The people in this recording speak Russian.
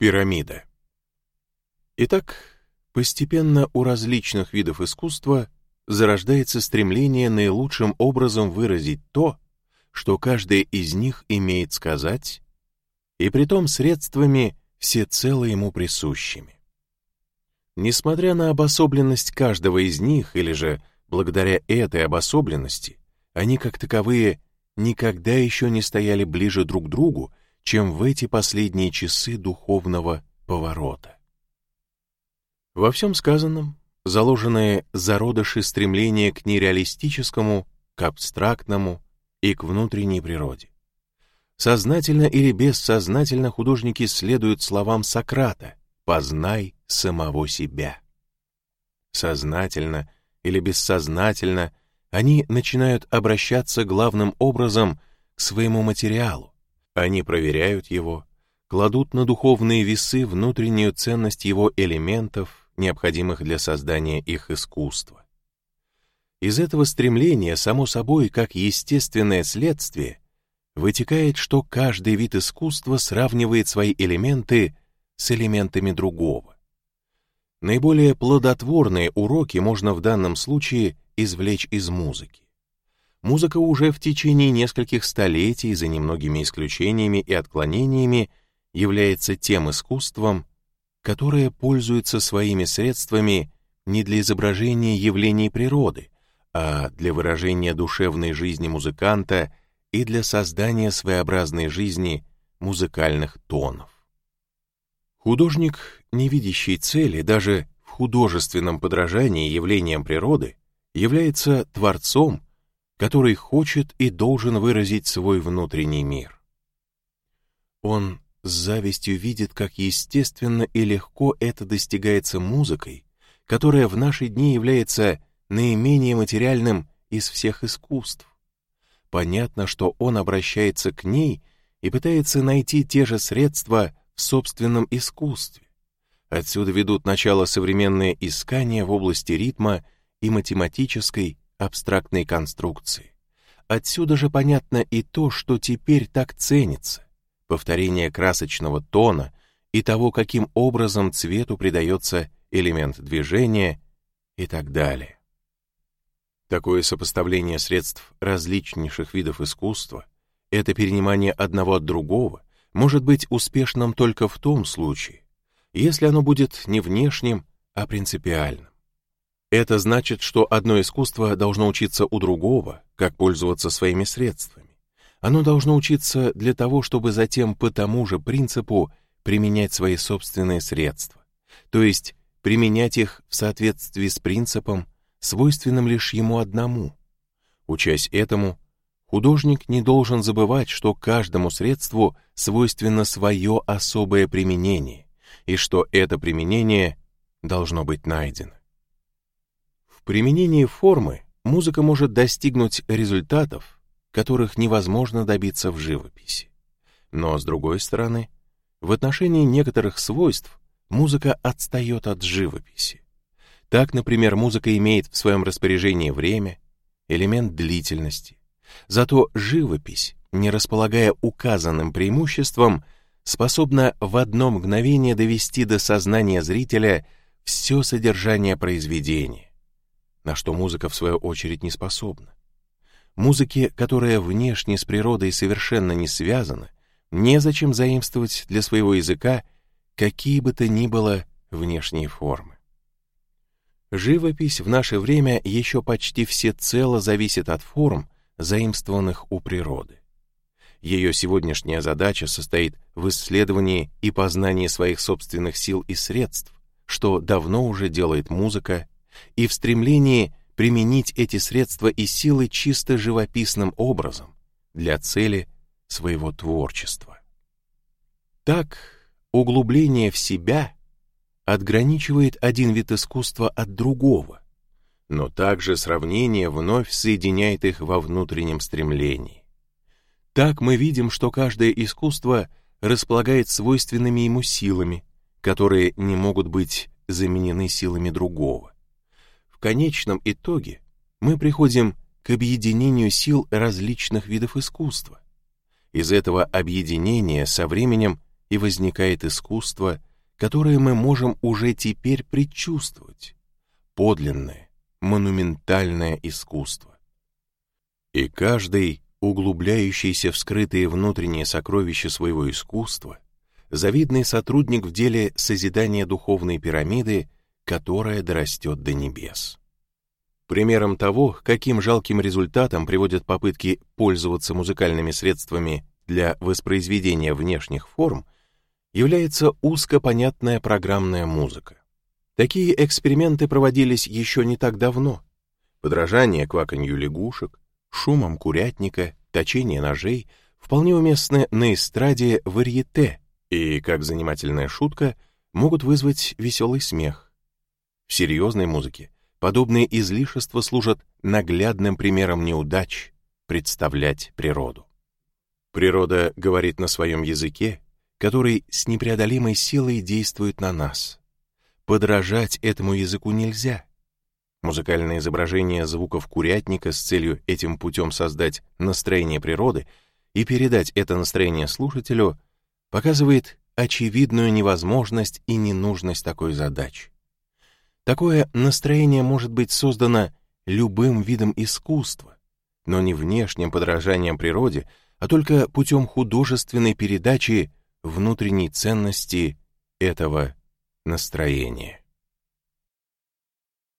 Пирамида. Итак, постепенно у различных видов искусства зарождается стремление наилучшим образом выразить то, что каждая из них имеет сказать, и притом средствами всецело ему присущими. Несмотря на обособленность каждого из них, или же благодаря этой обособленности, они как таковые никогда еще не стояли ближе друг к другу, чем в эти последние часы духовного поворота. Во всем сказанном заложенные зародыши стремления к нереалистическому, к абстрактному и к внутренней природе. Сознательно или бессознательно художники следуют словам Сократа «познай самого себя». Сознательно или бессознательно они начинают обращаться главным образом к своему материалу. Они проверяют его, кладут на духовные весы внутреннюю ценность его элементов, необходимых для создания их искусства. Из этого стремления, само собой, как естественное следствие, вытекает, что каждый вид искусства сравнивает свои элементы с элементами другого. Наиболее плодотворные уроки можно в данном случае извлечь из музыки. Музыка уже в течение нескольких столетий, за немногими исключениями и отклонениями, является тем искусством, которое пользуется своими средствами не для изображения явлений природы, а для выражения душевной жизни музыканта и для создания своеобразной жизни музыкальных тонов. Художник, не видящий цели даже в художественном подражании явлениям природы, является творцом, который хочет и должен выразить свой внутренний мир. Он с завистью видит, как естественно и легко это достигается музыкой, которая в наши дни является наименее материальным из всех искусств. Понятно, что он обращается к ней и пытается найти те же средства в собственном искусстве. Отсюда ведут начало современные искания в области ритма и математической абстрактной конструкции. Отсюда же понятно и то, что теперь так ценится повторение красочного тона и того, каким образом цвету придается элемент движения и так далее. Такое сопоставление средств различнейших видов искусства, это перенимание одного от другого, может быть успешным только в том случае, если оно будет не внешним, а принципиальным. Это значит, что одно искусство должно учиться у другого, как пользоваться своими средствами. Оно должно учиться для того, чтобы затем по тому же принципу применять свои собственные средства, то есть применять их в соответствии с принципом, свойственным лишь ему одному. Учась этому, художник не должен забывать, что каждому средству свойственно свое особое применение, и что это применение должно быть найдено. Применении формы музыка может достигнуть результатов, которых невозможно добиться в живописи. Но, с другой стороны, в отношении некоторых свойств музыка отстает от живописи. Так, например, музыка имеет в своем распоряжении время, элемент длительности. Зато живопись, не располагая указанным преимуществом, способна в одно мгновение довести до сознания зрителя все содержание произведения, на что музыка, в свою очередь, не способна. Музыке, которая внешне с природой совершенно не связана, незачем заимствовать для своего языка какие бы то ни было внешние формы. Живопись в наше время еще почти всецело зависит от форм, заимствованных у природы. Ее сегодняшняя задача состоит в исследовании и познании своих собственных сил и средств, что давно уже делает музыка, и в стремлении применить эти средства и силы чисто живописным образом для цели своего творчества. Так, углубление в себя отграничивает один вид искусства от другого, но также сравнение вновь соединяет их во внутреннем стремлении. Так мы видим, что каждое искусство располагает свойственными ему силами, которые не могут быть заменены силами другого конечном итоге мы приходим к объединению сил различных видов искусства. Из этого объединения со временем и возникает искусство, которое мы можем уже теперь предчувствовать. Подлинное, монументальное искусство. И каждый, углубляющийся в скрытые внутренние сокровища своего искусства, завидный сотрудник в деле созидания духовной пирамиды, которая дорастет до небес. Примером того, каким жалким результатом приводят попытки пользоваться музыкальными средствами для воспроизведения внешних форм, является узкопонятная программная музыка. Такие эксперименты проводились еще не так давно. Подражание кваканью лягушек, шумом курятника, точение ножей вполне уместны на эстраде варьете и, как занимательная шутка, могут вызвать веселый смех. В серьезной музыке подобные излишества служат наглядным примером неудач представлять природу. Природа говорит на своем языке, который с непреодолимой силой действует на нас. Подражать этому языку нельзя. Музыкальное изображение звуков курятника с целью этим путем создать настроение природы и передать это настроение слушателю показывает очевидную невозможность и ненужность такой задачи. Такое настроение может быть создано любым видом искусства, но не внешним подражанием природе, а только путем художественной передачи внутренней ценности этого настроения.